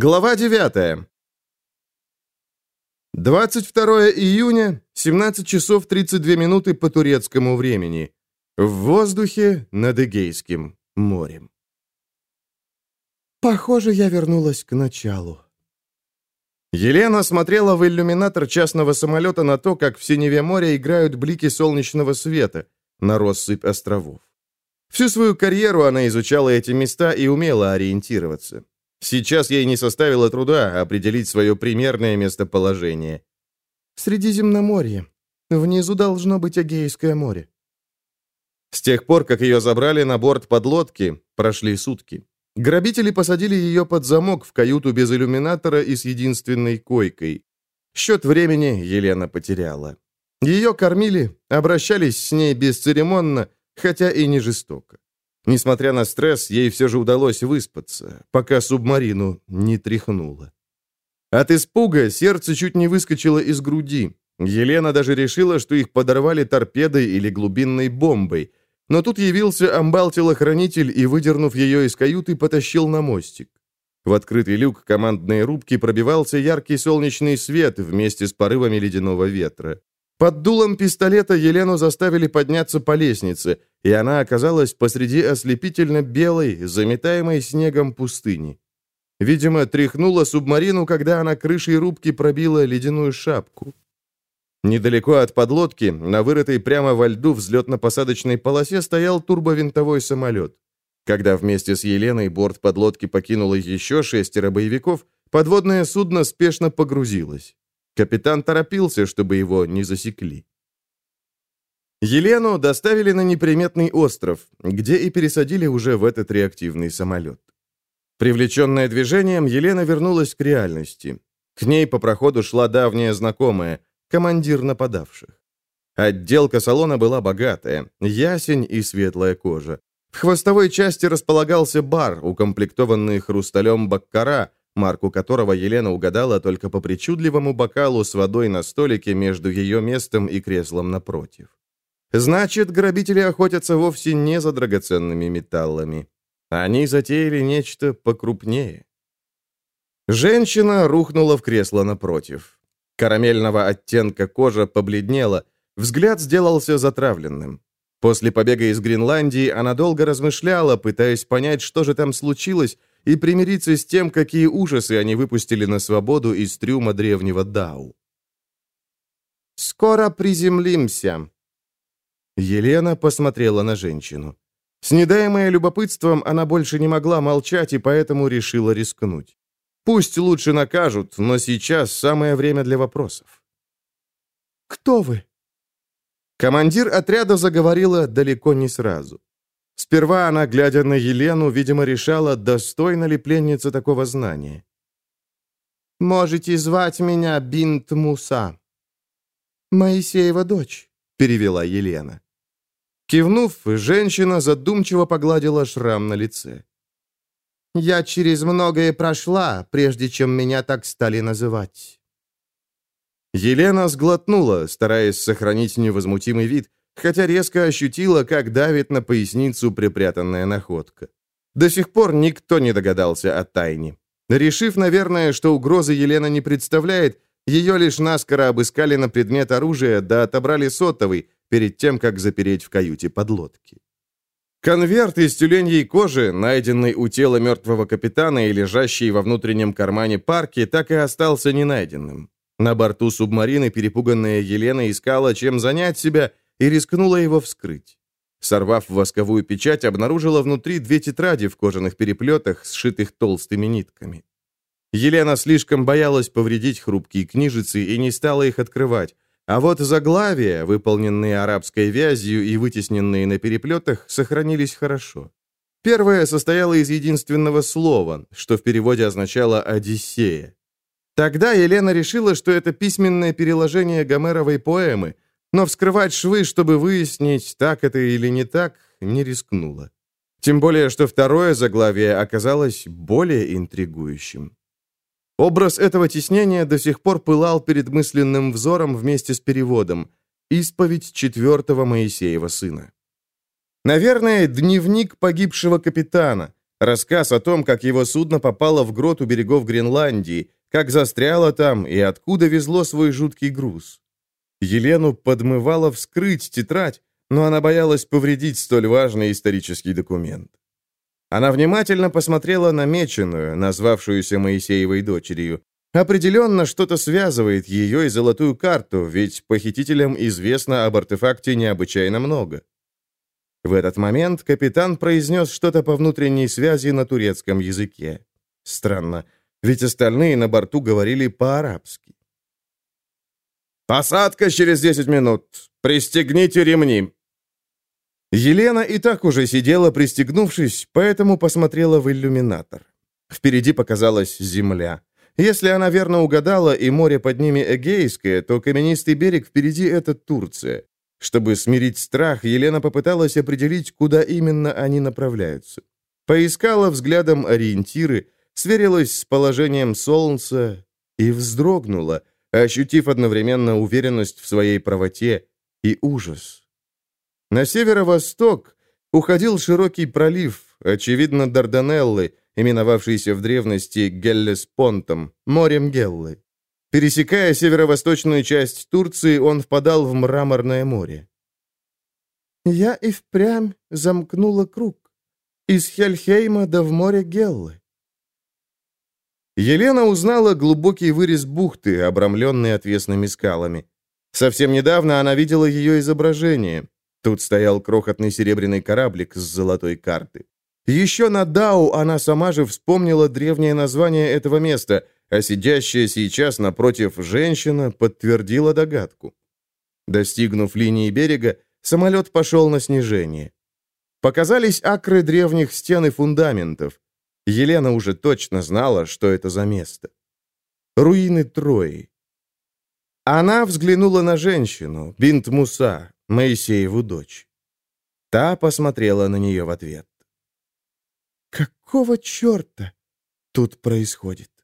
Глава 9. 22 июня, 17 часов 32 минуты по турецкому времени. В воздухе над Эгейским морем. Похоже, я вернулась к началу. Елена смотрела в иллюминатор частного самолета на то, как в синеве моря играют блики солнечного света на россыпь островов. Всю свою карьеру она изучала эти места и умела ориентироваться. Сейчас ей не составило труда определить свое примерное местоположение. «Средиземноморье. Внизу должно быть Эгейское море». С тех пор, как ее забрали на борт подлодки, прошли сутки. Грабители посадили ее под замок в каюту без иллюминатора и с единственной койкой. Счет времени Елена потеряла. Ее кормили, обращались с ней бесцеремонно, хотя и не жестоко. Несмотря на стресс, ей все же удалось выспаться, пока субмарину не тряхнуло. От испуга сердце чуть не выскочило из груди. Елена даже решила, что их подорвали торпедой или глубинной бомбой. Но тут явился амбал-телохранитель и, выдернув ее из каюты, потащил на мостик. В открытый люк командной рубки пробивался яркий солнечный свет вместе с порывами ледяного ветра. Под дулом пистолета Елену заставили подняться по лестнице, и она оказалась посреди ослепительно белой, заметаемой снегом пустыни. Видимо, тряхнула субмарину, когда она крышей рубки пробила ледяную шапку. Недалеко от подлодки, на вырытой прямо во льду взлетно-посадочной полосе, стоял турбовинтовой самолет. Когда вместе с Еленой борт подлодки покинуло еще шестеро боевиков, подводное судно спешно погрузилось. Капитан торопился, чтобы его не засекли. Елену доставили на неприметный остров, где и пересадили уже в этот реактивный самолет. Привлеченная движением, Елена вернулась к реальности. К ней по проходу шла давняя знакомая, командир нападавших. Отделка салона была богатая, ясень и светлая кожа. В хвостовой части располагался бар, укомплектованный хрусталем баккара, марку которого Елена угадала только по причудливому бокалу с водой на столике между ее местом и креслом напротив. Значит, грабители охотятся вовсе не за драгоценными металлами. Они затеяли нечто покрупнее. Женщина рухнула в кресло напротив. Карамельного оттенка кожа побледнела, взгляд сделался затравленным. После побега из Гренландии она долго размышляла, пытаясь понять, что же там случилось, и примириться с тем, какие ужасы они выпустили на свободу из трюма древнего Дау. «Скоро приземлимся», Елена посмотрела на женщину. Снедаемая любопытством, она больше не могла молчать и поэтому решила рискнуть. Пусть лучше накажут, но сейчас самое время для вопросов. «Кто вы?» Командир отряда заговорила далеко не сразу. Сперва она, глядя на Елену, видимо, решала, достойна ли пленница такого знания. «Можете звать меня Бинт Муса». «Моисеева дочь», — перевела Елена. Кивнув, женщина задумчиво погладила шрам на лице. «Я через многое прошла, прежде чем меня так стали называть». Елена сглотнула, стараясь сохранить невозмутимый вид, хотя резко ощутила, как давит на поясницу припрятанная находка. До сих пор никто не догадался о тайне. Решив, наверное, что угрозы Елена не представляет, ее лишь наскоро обыскали на предмет оружия, да отобрали сотовый, перед тем, как запереть в каюте подлодки. Конверт из тюленьей кожи, найденный у тела мертвого капитана и лежащий во внутреннем кармане парки, так и остался ненайденным. На борту субмарины перепуганная Елена искала, чем занять себя, и рискнула его вскрыть. Сорвав восковую печать, обнаружила внутри две тетради в кожаных переплетах, сшитых толстыми нитками. Елена слишком боялась повредить хрупкие книжицы и не стала их открывать, а вот заглавия, выполненные арабской вязью и вытесненные на переплетах, сохранились хорошо. Первое состояло из единственного слова, что в переводе означало «Одиссея». Тогда Елена решила, что это письменное переложение Гомеровой поэмы, но вскрывать швы, чтобы выяснить, так это или не так, не рискнула. Тем более, что второе заглавие оказалось более интригующим. Образ этого теснения до сих пор пылал перед мысленным взором вместе с переводом. Исповедь четвертого Моисеева сына. Наверное, дневник погибшего капитана, Рассказ о том, как его судно попало в грот у берегов Гренландии, как застряло там и откуда везло свой жуткий груз. Елену подмывало вскрыть тетрадь, но она боялась повредить столь важный исторический документ. Она внимательно посмотрела на меченую, назвавшуюся Моисеевой дочерью. Определенно что-то связывает ее и золотую карту, ведь похитителям известно об артефакте необычайно много. В этот момент капитан произнес что-то по внутренней связи на турецком языке. Странно, ведь остальные на борту говорили по-арабски. «Посадка через 10 минут. Пристегните ремни». Елена и так уже сидела, пристегнувшись, поэтому посмотрела в иллюминатор. Впереди показалась земля. Если она верно угадала, и море под ними Эгейское, то каменистый берег впереди — это Турция. Чтобы смирить страх, Елена попыталась определить, куда именно они направляются. Поискала взглядом ориентиры, сверилась с положением солнца и вздрогнула, ощутив одновременно уверенность в своей правоте и ужас. На северо-восток уходил широкий пролив, очевидно, Дарданеллы, именовавшийся в древности Геллеспонтом, морем Геллы. Пересекая северо-восточную часть Турции, он впадал в Мраморное море. «Я и впрямь замкнула круг. Из Хельхейма до в море Геллы». Елена узнала глубокий вырез бухты, обрамленный отвесными скалами. Совсем недавно она видела ее изображение. Тут стоял крохотный серебряный кораблик с золотой карты. Еще на Дау она сама же вспомнила древнее название этого места, а сидящая сейчас напротив женщина подтвердила догадку. Достигнув линии берега, самолет пошел на снижение. Показались акры древних стен и фундаментов. Елена уже точно знала, что это за место. Руины Трои. Она взглянула на женщину, Бинт Муса, Моисееву дочь. Та посмотрела на нее в ответ. «Какого черта тут происходит?»